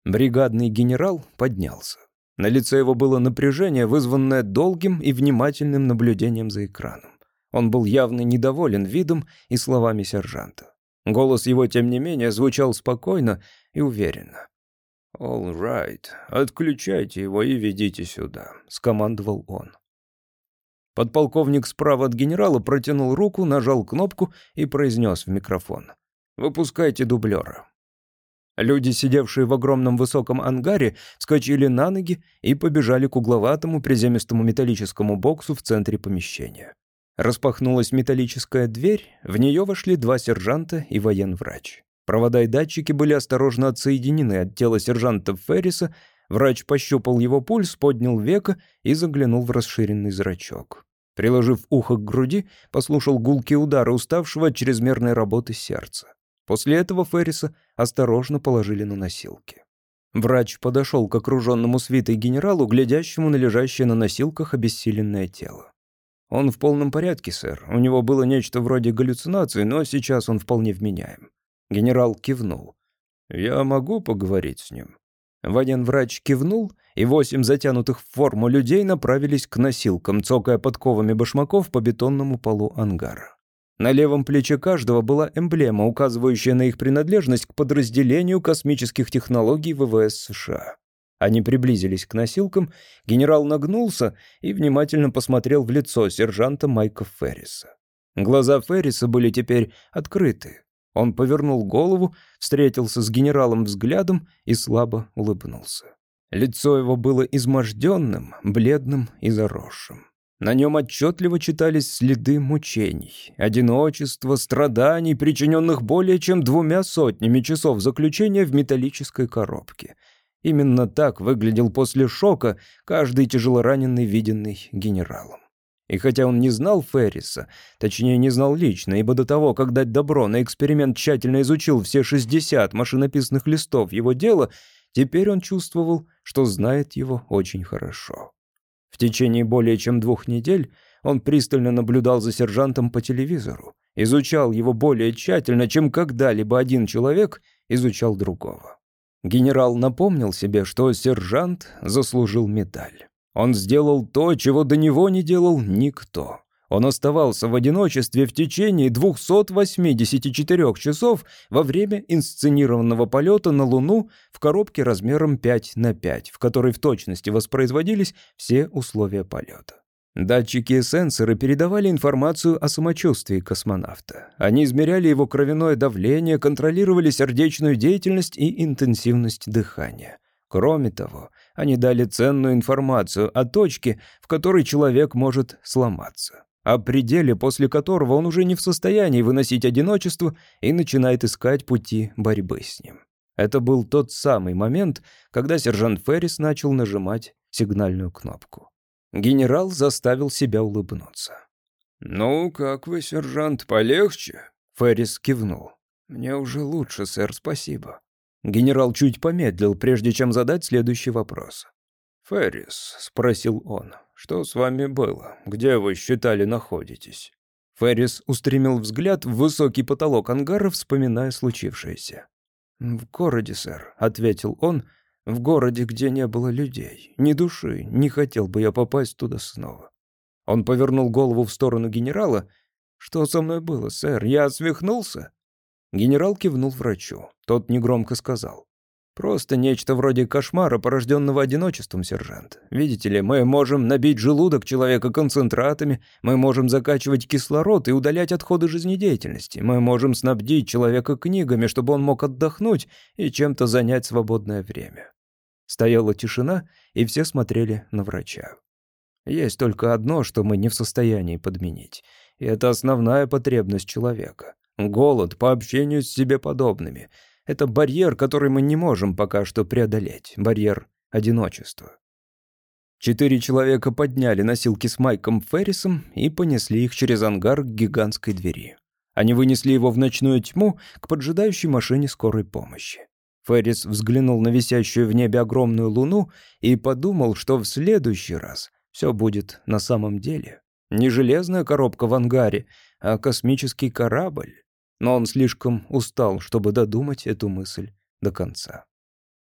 Бригадный генерал поднялся. На лице его было напряжение, вызванное долгим и внимательным наблюдением за экраном. Он был явно недоволен видом и словами сержанта. Голос его, тем не менее, звучал спокойно и уверенно. «All right, отключайте его и ведите сюда», — скомандовал он. Подполковник справа от генерала протянул руку, нажал кнопку и произнес в микрофон. «Выпускайте дублера». Люди, сидевшие в огромном высоком ангаре, вскочили на ноги и побежали к угловатому приземистому металлическому боксу в центре помещения. Распахнулась металлическая дверь, в нее вошли два сержанта и военврач. Провода и датчики были осторожно отсоединены от тела сержанта Ферриса Врач пощупал его пульс, поднял веко и заглянул в расширенный зрачок. Приложив ухо к груди, послушал гулкие удары уставшего от чрезмерной работы сердца. После этого Ферриса осторожно положили на носилки. Врач подошел к окруженному свитой генералу, глядящему на лежащее на носилках обессиленное тело. «Он в полном порядке, сэр. У него было нечто вроде галлюцинации, но сейчас он вполне вменяем». Генерал кивнул. «Я могу поговорить с ним?» Военврач кивнул, и восемь затянутых в форму людей направились к носилкам, цокая подковами башмаков по бетонному полу ангара. На левом плече каждого была эмблема, указывающая на их принадлежность к подразделению космических технологий ВВС США. Они приблизились к носилкам, генерал нагнулся и внимательно посмотрел в лицо сержанта Майка Ферриса. Глаза Ферриса были теперь открыты. Он повернул голову, встретился с генералом взглядом и слабо улыбнулся. Лицо его было изможденным, бледным и заросшим. На нем отчетливо читались следы мучений, одиночества, страданий, причиненных более чем двумя сотнями часов заключения в металлической коробке. Именно так выглядел после шока каждый тяжелораненый, виденный генералом. И хотя он не знал Ферриса, точнее не знал лично, ибо до того, как дать добро на эксперимент тщательно изучил все 60 машинописных листов его дела, теперь он чувствовал, что знает его очень хорошо. В течение более чем двух недель он пристально наблюдал за сержантом по телевизору, изучал его более тщательно, чем когда-либо один человек изучал другого. Генерал напомнил себе, что сержант заслужил медаль. Он сделал то, чего до него не делал никто. Он оставался в одиночестве в течение 284 часов во время инсценированного полета на Луну в коробке размером 5 на 5, в которой в точности воспроизводились все условия полета. Датчики и сенсоры передавали информацию о самочувствии космонавта. Они измеряли его кровяное давление, контролировали сердечную деятельность и интенсивность дыхания. Кроме того, они дали ценную информацию о точке, в которой человек может сломаться, о пределе, после которого он уже не в состоянии выносить одиночество и начинает искать пути борьбы с ним. Это был тот самый момент, когда сержант Феррис начал нажимать сигнальную кнопку. Генерал заставил себя улыбнуться. «Ну, как вы, сержант, полегче?» Феррис кивнул. «Мне уже лучше, сэр, спасибо». Генерал чуть помедлил, прежде чем задать следующий вопрос. «Феррис», — спросил он, — «что с вами было? Где вы считали находитесь?» Феррис устремил взгляд в высокий потолок ангара, вспоминая случившееся. «В городе, сэр», — ответил он, — «в городе, где не было людей, ни души, не хотел бы я попасть туда снова». Он повернул голову в сторону генерала. «Что со мной было, сэр? Я свихнулся?» Генерал кивнул врачу. Тот негромко сказал. «Просто нечто вроде кошмара, порожденного одиночеством, сержант. Видите ли, мы можем набить желудок человека концентратами, мы можем закачивать кислород и удалять отходы жизнедеятельности, мы можем снабдить человека книгами, чтобы он мог отдохнуть и чем-то занять свободное время». Стояла тишина, и все смотрели на врача. Есть только одно, что мы не в состоянии подменить. И это основная потребность человека. Голод по общению с себе подобными. Это барьер, который мы не можем пока что преодолеть. Барьер одиночества. Четыре человека подняли носилки с Майком Феррисом и понесли их через ангар к гигантской двери. Они вынесли его в ночную тьму к поджидающей машине скорой помощи. Феррис взглянул на висящую в небе огромную луну и подумал, что в следующий раз все будет на самом деле. Не железная коробка в ангаре, а космический корабль. Но он слишком устал, чтобы додумать эту мысль до конца.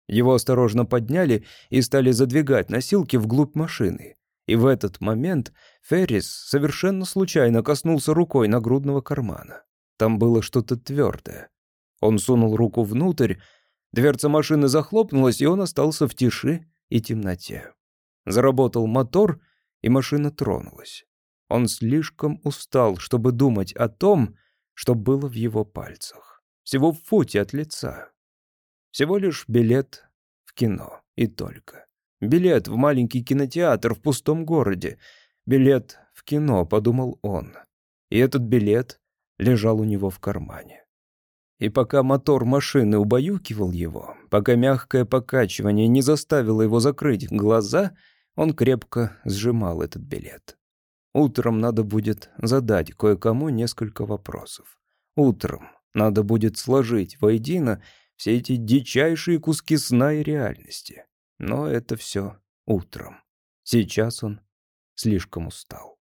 Его осторожно подняли и стали задвигать носилки вглубь машины. И в этот момент Феррис совершенно случайно коснулся рукой нагрудного кармана. Там было что-то твердое. Он сунул руку внутрь, дверца машины захлопнулась, и он остался в тиши и темноте. Заработал мотор, и машина тронулась. Он слишком устал, чтобы думать о том, что было в его пальцах. Всего в футе от лица. Всего лишь билет в кино. И только. Билет в маленький кинотеатр в пустом городе. Билет в кино, подумал он. И этот билет лежал у него в кармане. И пока мотор машины убаюкивал его, пока мягкое покачивание не заставило его закрыть глаза — он крепко сжимал этот билет. Утром надо будет задать кое-кому несколько вопросов. Утром надо будет сложить воедино все эти дичайшие куски сна и реальности. Но это все утром. Сейчас он слишком устал.